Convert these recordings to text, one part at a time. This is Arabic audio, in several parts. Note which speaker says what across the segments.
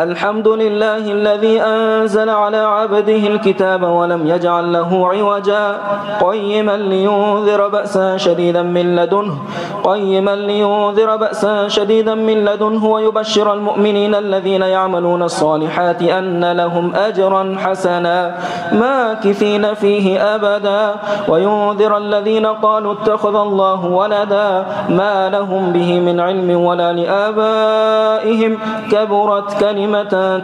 Speaker 1: الحمد لله الذي أنزل على عبده الكتاب ولم يجعل له عوجا. قيما لينذر بأسا شديدا من لدنه قيما لينذر بأسا شديدا من لدنه ويبشر المؤمنين الذين يعملون الصالحات أن لهم أجرا حسنا ماكثين فيه أبدا. وينذر الذين قالوا اتخذ الله ولدا ما لهم به من علم ولا لآبائهم. كبرت كلمة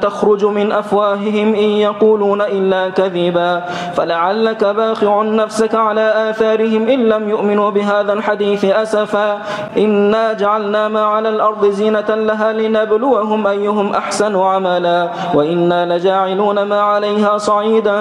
Speaker 1: تخرج من أفواههم إن يقولون إلا كذبا. فلعلك باخع نفسك على آثارهم إن لم يؤمنوا بهذا الحديث أسفا. إنا جعلنا ما على الأرض زينة لها لنبلوهم أيهم أحسن عملا. وإنا لجاعلون ما عليها صعيدا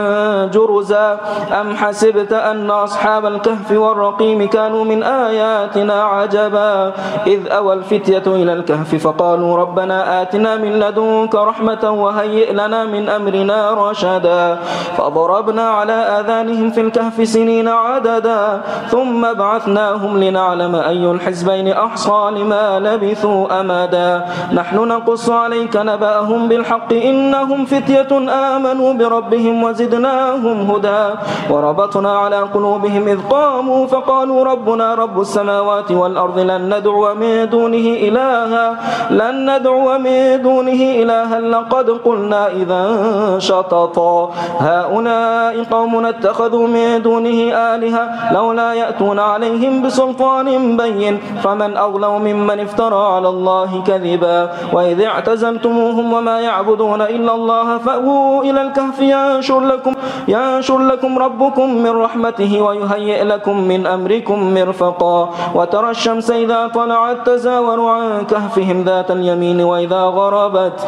Speaker 1: جرزا. أم حسبت أن أصحاب الكهف والرقيم كانوا من آياتنا عجبا. إذ أوى الفتية إلى الكهف فقالوا ربنا آتنا من لدنك رحمة وهيئ لنا من أمرنا رشدا. فضربنا على آذانهم في الكهف سنين عددا. ثم بعثناهم لنعلم أي الحزبين أحصى لما لبثوا أمدا. نحن نقص عليك نبأهم بالحق. إنهم فتية آمنوا بربهم وزدناهم هدى. وربطنا على قلوبهم إذ قاموا فقالوا ربنا رب السماوات والأرض لن ندعو من دونه إلها. لن ندعو من دونه إلها. لقد قلنا إذا شططا؟ هؤلاء قوم اتخذوا من دونه آلهة لولا يأتون عليهم بسلطان بين فمن أظلم ممن افترى على الله كذبا؟ وإذ اعتزلتموهم وما يعبدون إلا الله فأووا إلى الكهف ينشر لكم, ينشر لكم ربكم من رحمته ويهيئ لكم من أمركم مرفقا. وترى الشمس إذا طلعت تزاور عن كهفهم ذات اليمين وإذا غربت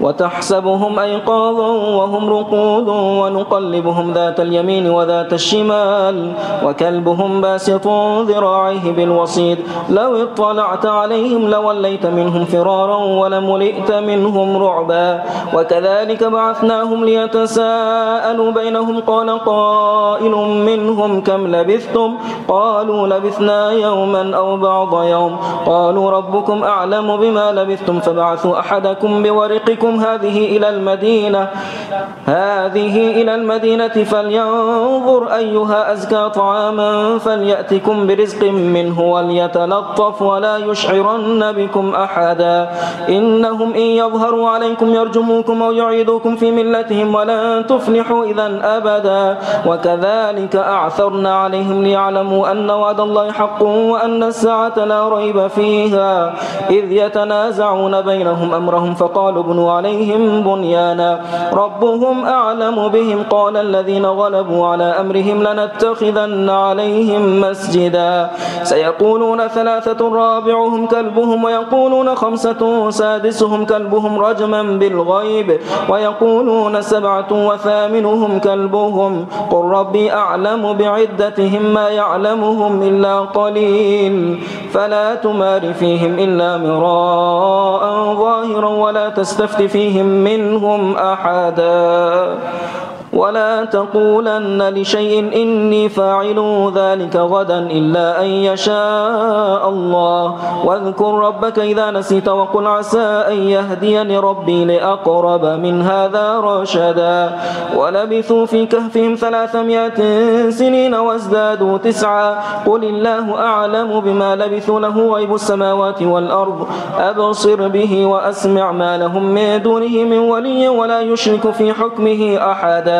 Speaker 1: وتحسبهم أيقاظا وهم رقود ونقلبهم ذات اليمين وذات الشمال وكلبهم باسط ذراعيه بالوصيد لو اطلعت عليهم لوليت منهم فرارا ولملئت منهم رعبا وكذلك بعثناهم ليتساءلوا بينهم قال قائل منهم كم لبثتم قالوا لبثنا يوما أو بعض يوم قالوا ربكم أعلم بما لبثتم فبعثوا أحدكم بورقكم هذه إلى المدينة. هذه إلى المدينة فلينظر أيها أزكى طعاما فليأتكم برزق منه وليتلطف ولا يشعرن بكم أحدا. إنهم إن يظهروا عليكم يرجموكم أو يعيدوكم في ملتهم ولن تفلحوا إذا أبدا. وكذلك أعثرنا عليهم ليعلموا أن وعد الله حق وأن الساعة لا ريب فيها. إذ يتنازعون بينهم أمرهم فقالوا ابنوا عليهم بنيانا. ربهم أعلم بهم. قال الذين غلبوا على أمرهم لنتخذن عليهم مسجدا. سيقولون ثلاثة رابعهم كلبهم ويقولون خمسة سادسهم كلبهم رجما بالغيب ويقولون سبعة وثامنهم كلبهم. قل ربي أعلم بعدتهم ما يعلمهم إلا قليل. فلا تمار فيهم إلا مراء ظاهرا ولا تستفت فيهم منهم أحدا. ولا تقولن لشيء إني فاعل ذلك غدا إلا أن يشاء الله. واذكر ربك إذا نسيت وقل عسى أن يهديني ربي لأقرب من هذا رشدا. ولبثوا في كهفهم ثلاثمائة سنين وازدادوا تسعا. قل الله أعلم بما لبثوا له غيب السماوات والأرض. أبصر به وأسمع ما لهم من دونه من ولي ولا يشرك في حكمه أحدا.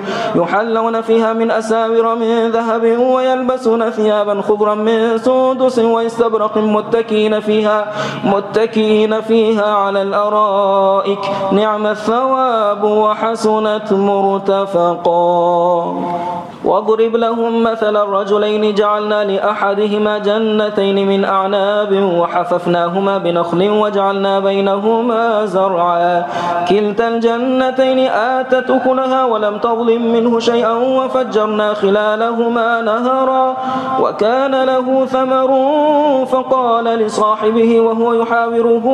Speaker 1: يحلون فيها من أساور من ذهب ويلبسون ثيابا خضرا من سندس واستبرق متكين فيها متكين فيها على الأرائك. نعم الثواب وحسنت مرتفقا. واضرب لهم مثل الرجلين. جعلنا لأحدهما جنتين من أعناب وحففناهما بنخل وجعلنا بينهما زرعا. كلتا الجنتين آتت أكلها ولم تظلم منه شيئا وفجرنا خلالهما نهرا وكان له ثمر فقال لصاحبه وهو يحاوره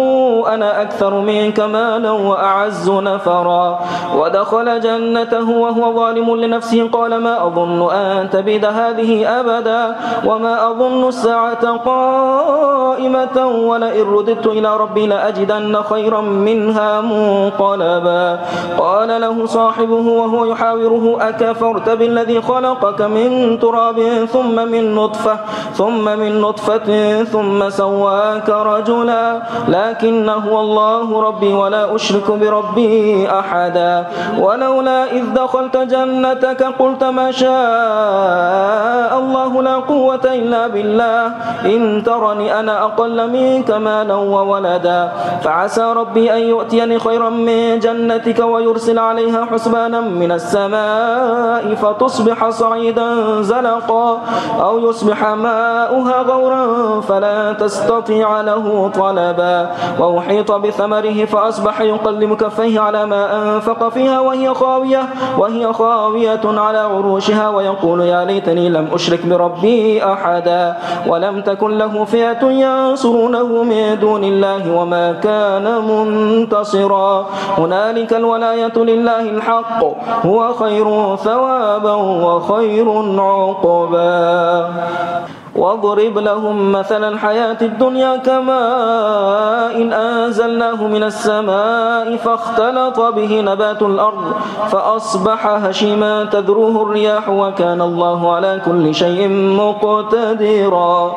Speaker 1: أنا أكثر منك مالا وأعز نفرا ودخل جنته وهو ظالم لنفسه قال ما أظن أن تبيد هذه أبدا وما أظن الساعة قائمة ولئن رددت إلى ربي لأجدن خيرا منها منقلبا قال له صاحبه وهو يحاوره أكفرت بالذي خلقك من تراب ثم من نطفة ثم من نطفة ثم سواك رجلا. لكن هو الله ربي ولا أشرك بربي أحدا. ولولا إذ دخلت جنتك قلت ما شاء الله لا قوة إلا بالله. إن ترني أنا أقل منك مالا وولدا. فعسى ربي أن يؤتيني خيرا من جنتك ويرسل عليها حسبانا من السماء فتصبح صعيدا زلقا أو يصبح ماؤها غورا فلا تستطيع له طلبا وأحيط بثمره فأصبح يقلب كفيه على ما أنفق فيها وهي خاوية وهي خاوية على عروشها ويقول يا ليتني لم أشرك بربي أحدا ولم تكن له فئة ينصرونه من دون الله وما كان منتصرا هنالك الولاية لله الحق هو خير ثوابا وخير عقبا. واضرب لهم مثل الحياة الدنيا كماء إن أنزلناه من السماء فاختلط به نبات الأرض فأصبح هشيما تذروه الرياح وكان الله على كل شيء مقتدرا.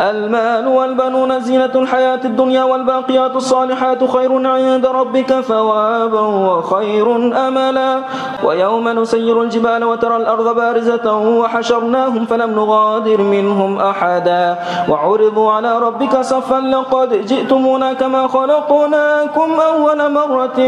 Speaker 1: المال والبنون زينة الحياة الدنيا والباقيات الصالحات خير عند ربك ثوابا وخير أملا. ويوم نسير الجبال وترى الأرض بارزة وحشرناهم فلم نغادر منهم أحدا. وعرضوا على ربك صفا لقد جئتمونا كما خلقناكم أول مرة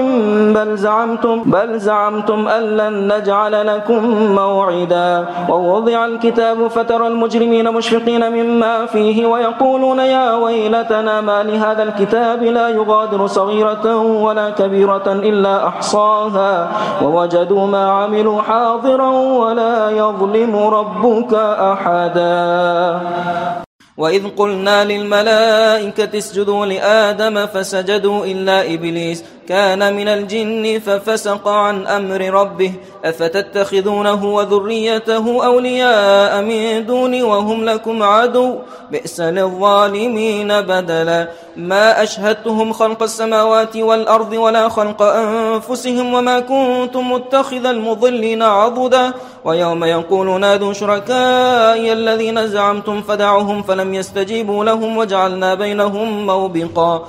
Speaker 1: بل زعمتم بل زعمتم أن لن نجعل لكم موعدا. ووضع الكتاب فترى المجرمين مشفقين مما فيه ويقولون يا ويلتنا ما لهذا الكتاب لا يغادر صغيرة ولا كبيرة إلا أحصاها. ووجدوا ما عملوا حاضرا ولا يظلم ربك أحدا. وإذ قلنا للملائكة اسجدوا لآدم فسجدوا إلا إبليس كان من الجن ففسق عن أمر ربه أفتتخذونه وذريته أولياء من دون وهم لكم عدو؟ بئس للظالمين بدلا. ما أشهدتهم خلق السماوات والأرض ولا خلق أنفسهم وما كنتم متخذ المضلين عضدا. ويوم يقول نادوا شركائي الذين زعمتم فدعوهم فلم يستجيبوا لهم وجعلنا بينهم موبقا.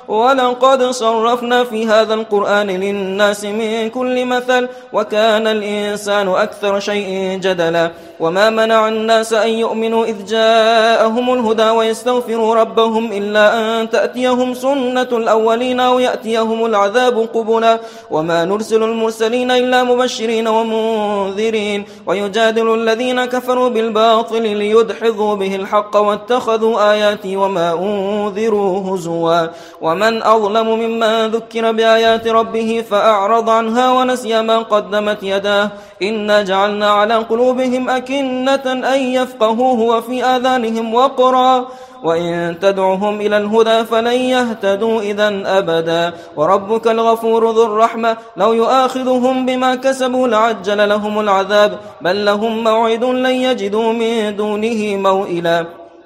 Speaker 1: ولقد صرفنا في هذا القرآن للناس من كل مثل وكان الإنسان أكثر شيء جدلا. وما منع الناس أن يؤمنوا إذ جاءهم الهدى ويستغفروا ربهم إلا أن تأتيهم سنة الأولين أو يأتيهم العذاب قبلا. وما نرسل المرسلين إلا مبشرين ومنذرين. ويجادل الذين كفروا بالباطل ليدحضوا به الحق واتخذوا آياتي وما أنذروا هزوا. ومن أظلم ممن ذكر بآيات ربه فأعرض عنها ونسي ما قدمت يداه. إنا جعلنا على قلوبهم أكنة أن يفقهوه وفي آذانهم وقرا. وإن تدعهم إلى الهدى فلن يهتدوا إذا أبدا. وربك الغفور ذو الرحمة. لو يؤاخذهم بما كسبوا لعجل لهم العذاب. بل لهم موعد لن يجدوا من دونه موئلا.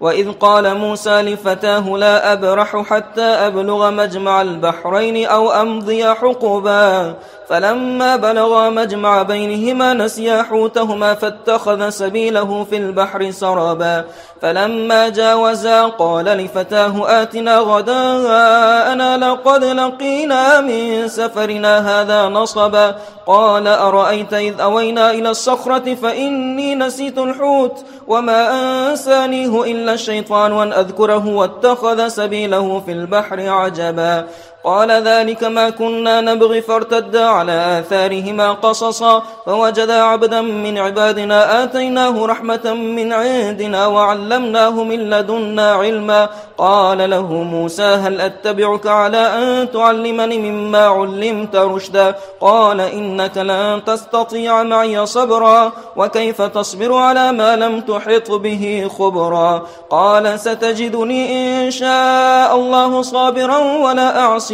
Speaker 1: وإذ قال موسى لفتاه لا أبرح حتى أبلغ مجمع البحرين أو أمضي حقبا. فلما بلغا مجمع بينهما نسيا حوتهما فاتخذ سبيله في البحر سرابا. فلما جاوزا قال لفتاه آتنا غداءنا لقد لقينا من سفرنا هذا نصبا. قال أرأيت إذ أوينا إلى الصخرة فإني نسيت الحوت. وما أنسانيه إلا الشيطان أن أذكره واتخذ سبيله في البحر عجبا قال ذلك ما كنا نبغي فارتدا على آثارهما قصصا فوجدا عبدا من عبادنا آتيناه رحمة من عندنا وعلمناه من لدنا علما. قال له موسى هل أتبعك على أن تعلمني مما علمت رشدا؟ قال إنك لن تستطيع معي صبرا وكيف تصبر على ما لم تحط به خبرا؟ قال ستجدني إن شاء الله صابرا ولا أعصي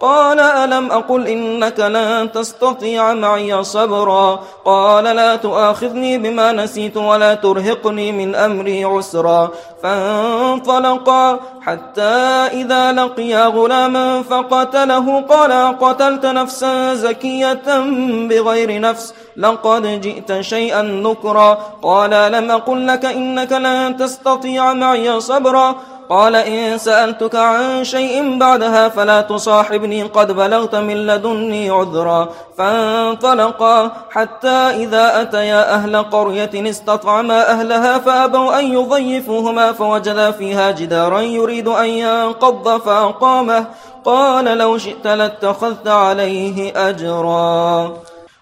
Speaker 1: قال ألم أقل إنك لن تستطيع معي صبرا قال لا تؤاخذني بما نسيت ولا ترهقني من أمري عسرا فانطلقا حتى إذا لقيا غلاما فقتله قال قتلت نفسا زكية بغير نفس لقد جئت شيئا نكرا قال لم أقل لك إنك لن تستطيع معي صبرا قال إن سألتك عن شيء بعدها فلا تصاحبني قد بلغت من لدني عذرا فانطلقا حتى إذا أتيا أهل قرية استطعما أهلها فأبوا أن يضيفوهما فوجدا فيها جدارا يريد أن ينقض فأقامه قال لو شئت لاتخذت عليه أجرا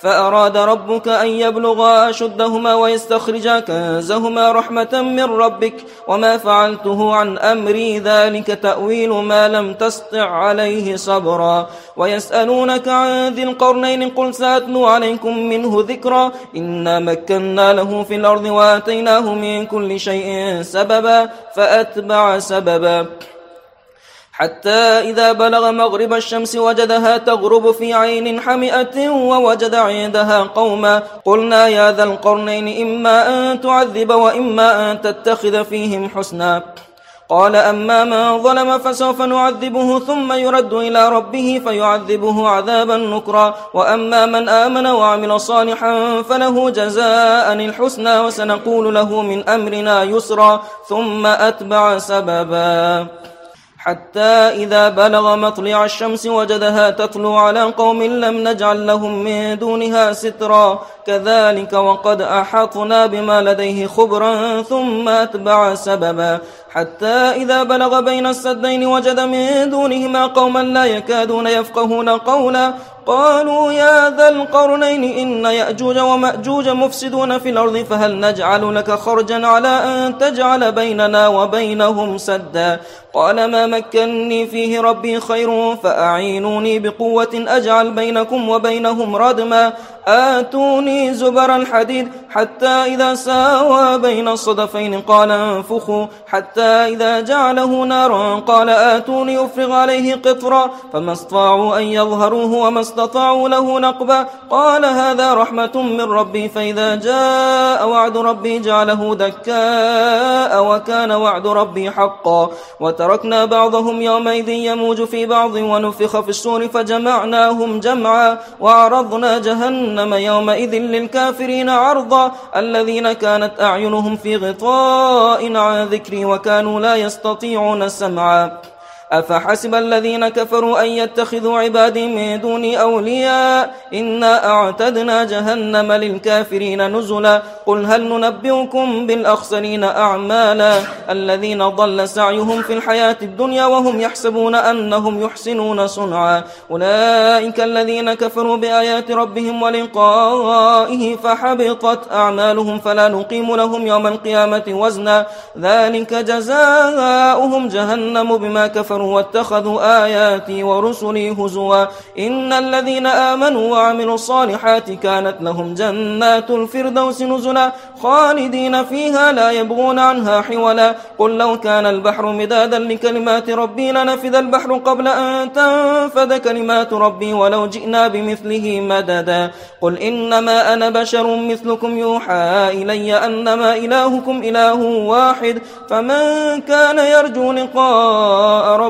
Speaker 1: فأراد ربك أن يبلغا أشدهما ويستخرجا كنزهما رحمة من ربك وما فعلته عن أمري ذلك تأويل ما لم تسطع عليه صبرا. ويسألونك عن ذي القرنين قل سأتلو عليكم منه ذكرا. إنا مكنا له في الأرض وآتيناه من كل شيء سببا فأتبع سببا. حتى إذا بلغ مغرب الشمس وجدها تغرب في عين حمئة ووجد عندها قوما. قلنا يا ذا القرنين إما أن تعذب وإما أن تتخذ فيهم حسنا. قال أما من ظلم فسوف نعذبه ثم يرد إلى ربه فيعذبه عذابا نكرا. وأما من آمن وعمل صالحا فله جزاء الحسنى وسنقول له من أمرنا يسرا. ثم أتبع سببا. حتى إذا بلغ مطلع الشمس وجدها تطلع على قوم لم نجعل لهم من دونها سترا. كذلك وقد أحطنا بما لديه خبرا ثم أتبع سببا. حتى إذا بلغ بين السدين وجد من دونهما قوما لا يكادون يفقهون قولا. قالوا يا ذا القرنين إن يأجوج ومأجوج مفسدون في الأرض فهل نجعل لك خرجا على أن تجعل بيننا وبينهم سدا؟ قال ما مكني فيه ربي خير فأعينوني بقوة أجعل بينكم وبينهم ردما آتوني زبر الحديد حتى إذا ساوى بين الصدفين قال انفخوا حتى إذا جعله نارا. قال آتوني أفرغ عليه قطرا فما استطاعوا أن يظهروه وما استطاعوا استطاعوا له نقبا. قال هذا رحمة من ربي فإذا جاء وعد ربي جعله دكاء وكان وعد ربي حقا. وتركنا بعضهم يومئذ يموج في بعض ونفخ في السور فجمعناهم جمعا. وعرضنا جهنم يومئذ للكافرين عرضا. الذين كانت أعينهم في غطاء عن ذكري وكانوا لا يستطيعون سمعا. أفحسب الذين كفروا أن يتخذوا عبادي من دوني أولياء إنا أعتدنا جهنم للكافرين نزلا قل هل ننبئكم بالأخسرين أعمالا الذين ضل سعيهم في الحياة الدنيا وهم يحسبون أنهم يحسنون صنعا أولئك الذين كفروا بآيات ربهم ولقائه فحبطت أعمالهم فلا نقيم لهم يوم القيامة وزنا ذلك جزاؤهم جهنم بما كفروا كفروا واتخذوا آياتي ورسلي هزوا. إن الذين آمنوا وعملوا الصالحات كانت لهم جنات الفردوس نزلا خالدين فيها لا يبغون عنها حولا. قل لو كان البحر مدادا لكلمات ربي لنفذ البحر قبل أن تنفذ كلمات ربي ولو جئنا بمثله مددا. قل إنما أنا بشر مثلكم يوحى إلي أنما إلهكم إله واحد. فمن كان يرجو لقاء ربي